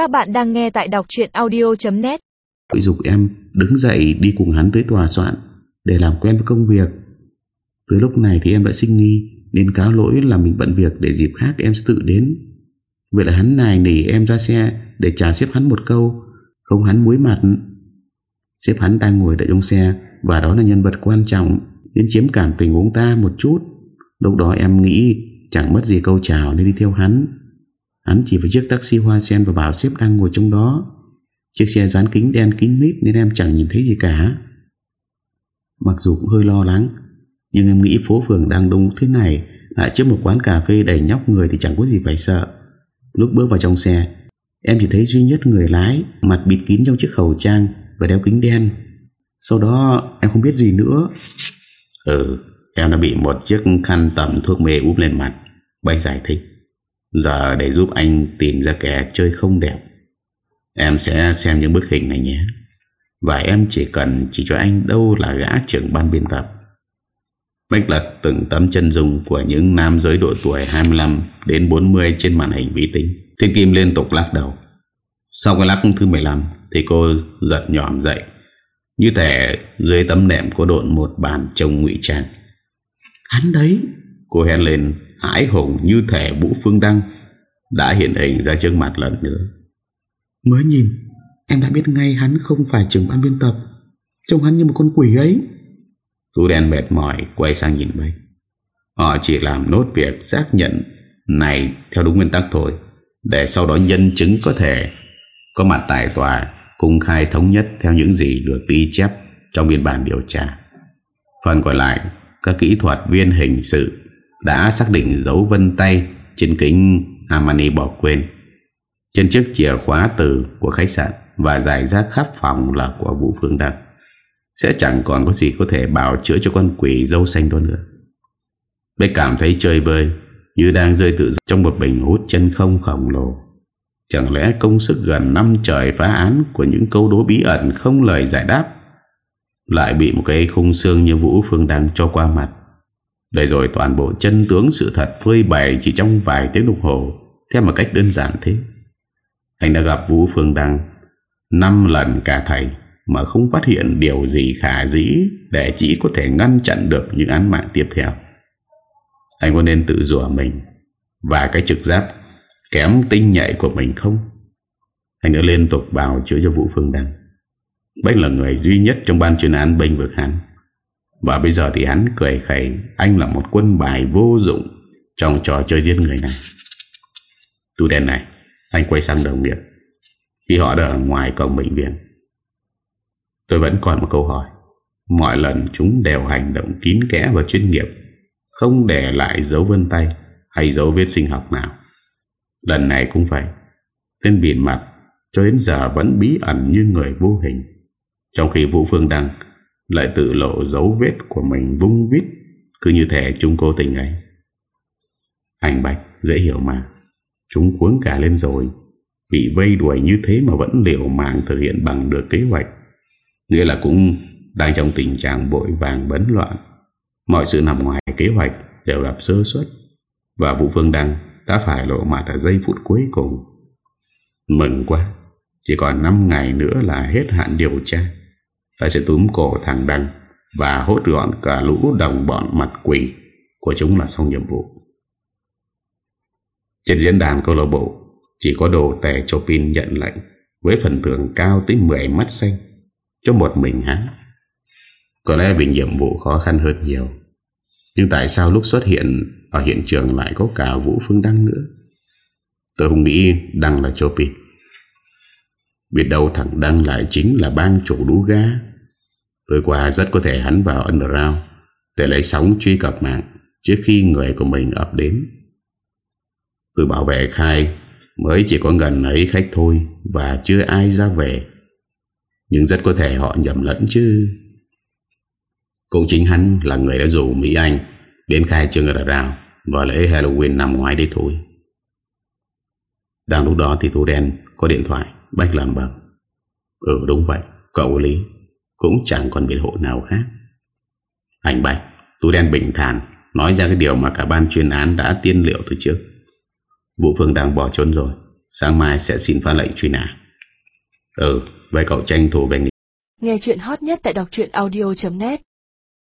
Các bạn đang nghe tại đọc chuyện audio.net Hội dục em đứng dậy đi cùng hắn tới tòa soạn Để làm quen với công việc. Từ lúc này thì em đã sinh nghi, Nên cáo lỗi là mình bận việc Để dịp khác em sẽ tự đến. Vậy là hắn này nỉ em ra xe Để trả xếp hắn một câu, Không hắn muối mặt. Xếp hắn đang ngồi đợi trong xe, Và đó là nhân vật quan trọng, Nên chiếm cảm tình của ông ta một chút. Lúc đó em nghĩ chẳng mất gì câu chào Nên đi theo hắn. Hắn chỉ vào chiếc taxi hoa sen và bảo xếp đang ngồi trong đó. Chiếc xe dán kính đen kín mít Nên em chẳng nhìn thấy gì cả. Mặc dù cũng hơi lo lắng, Nhưng em nghĩ phố phường đang đông thế này, Lại trước một quán cà phê đầy nhóc người Thì chẳng có gì phải sợ. Lúc bước vào trong xe, Em chỉ thấy duy nhất người lái, Mặt bịt kín trong chiếc khẩu trang Và đeo kính đen. Sau đó, em không biết gì nữa. Ừ Em đã bị một chiếc khăn tẩm thuốc mê úp lên mặt bay giải thích Giờ để giúp anh tìm ra kẻ chơi không đẹp. Em sẽ xem những bức hình này nhé. Và em chỉ cần chỉ cho anh đâu là gã trưởng ban biên tập. Bách lật từng tấm chân dung của những nam giới độ tuổi 25 đến 40 trên màn hình vi tính. Thiên Kim liên tục lắc đầu. Sau cái lắc thứ 15 thì cô giật nhỏm dậy. Như thể dưới tấm nệm có độn một bàn trông ngụy trang. Hắn đấy, Cô hét lên hãi hùng như thể Vũ Phương Đăng đã hiện hình ra trước mặt lần nữa. Mới nhìn, em đã biết ngay hắn không phải trưởng ban biên tập. Trông hắn như một con quỷ ấy. Tú đen mệt mỏi quay sang nhìn bay. Họ chỉ làm nốt việc xác nhận này theo đúng nguyên tắc thôi. Để sau đó nhân chứng có thể có mặt tại tòa công khai thống nhất theo những gì được ghi chép trong biên bản điều tra. Phần còn lại, các kỹ thuật viên hình sự đã xác định dấu vân tay trên kính Armani bỏ quên. Trên chiếc chìa khóa từ của khách sạn và giải rác khắp phòng là của Vũ Phương Đăng. Sẽ chẳng còn có gì có thể bảo chữa cho con quỷ dâu xanh đó nữa. Bé cảm thấy chơi vơi, như đang rơi tự trong một bình hút chân không khổng lồ. Chẳng lẽ công sức gần năm trời phá án của những câu đố bí ẩn không lời giải đáp lại bị một cái khung xương như Vũ Phương Đăng cho qua mặt. Để rồi toàn bộ chân tướng sự thật phơi bày chỉ trong vài tiếng đồng hồ theo một cách đơn giản thế. Anh đã gặp Vũ Phương Đăng năm lần cả thầy mà không phát hiện điều gì khả dĩ để chỉ có thể ngăn chặn được những án mạng tiếp theo. Anh có nên tự rủa mình và cái trực giác kém tinh nhạy của mình không? Anh đã liên tục bào chữa cho Vũ Phương Đăng. Bách là người duy nhất trong ban chuyên án bênh vực hắn. Và bây giờ thì hắn cười khẩy, Anh là một quân bài vô dụng Trong trò chơi giết người này. Tu đen này, Anh quay sang đồng nghiệp. Khi họ đã ở ngoài cổng bệnh viện, Tôi vẫn còn một câu hỏi. Mọi lần chúng đều hành động kín kẽ và chuyên nghiệp, Không để lại dấu vân tay Hay dấu vết sinh học nào. Lần này cũng vậy, Tên biển mặt cho đến giờ vẫn bí ẩn như người vô hình. Trong khi Vũ Phương Đăng lại tự lộ dấu vết của mình vung vít, Cứ như thể chúng cô tình ấy. Anh Bạch, dễ hiểu mà. Chúng cuốn cả lên rồi. Bị vây đuổi như thế mà vẫn liệu mạng thực hiện bằng được kế hoạch. Nghĩa là cũng đang trong tình trạng bội vàng bấn loạn. Mọi sự nằm ngoài kế hoạch đều gặp sơ suất. Và Vũ Phương Đăng đã phải lộ mặt ở giây phút cuối cùng. Mừng quá. Chỉ còn 5 ngày nữa là hết hạn điều tra. Ta sẽ túm cổ thằng Đăng Và hốt gọn cả lũ đồng bọn mặt quỷ Của chúng là xong nhiệm vụ. Trên diễn đàn câu lạc bộ, Chỉ có đồ tè Chopin nhận lệnh Với phần thưởng cao tới 10 mắt xanh Cho một mình hắn. Có lẽ vì nhiệm vụ khó khăn hơn nhiều, Nhưng tại sao lúc xuất hiện Ở hiện trường lại có cả Vũ Phương Đăng nữa? Tôi không nghĩ Đăng là Chopin Biết đâu thằng Đăng lại chính là bang chủ đú ga Tối qua rất có thể hắn vào underground Để lấy sóng truy cập mạng Trước khi người của mình ập đến. Từ bảo vệ khai, Mới chỉ có gần ấy khách thôi Và chưa ai ra về. Nhưng rất có thể họ nhầm lẫn chứ. Cũng chính hắn là người đã rủ Mỹ Anh Đến khai trương underground Vào lễ Halloween năm ngoái đi thôi. Đang lúc đó thì thu Đen có điện thoại, Bách làm bằng Ừ đúng vậy, Cậu Lý cũng chẳng còn biệt hộ nào khác. Anh Bạch, Tú đen bình thản, Nói ra cái điều mà cả ban chuyên án đã tiên liệu từ trước. Vũ Phương đang bỏ trốn rồi, Sáng mai sẽ xin phá lệnh truy nã. Ừ Vậy cậu tranh thủ về nghỉ. Nghe chuyện hot nhất tại đọc audio.net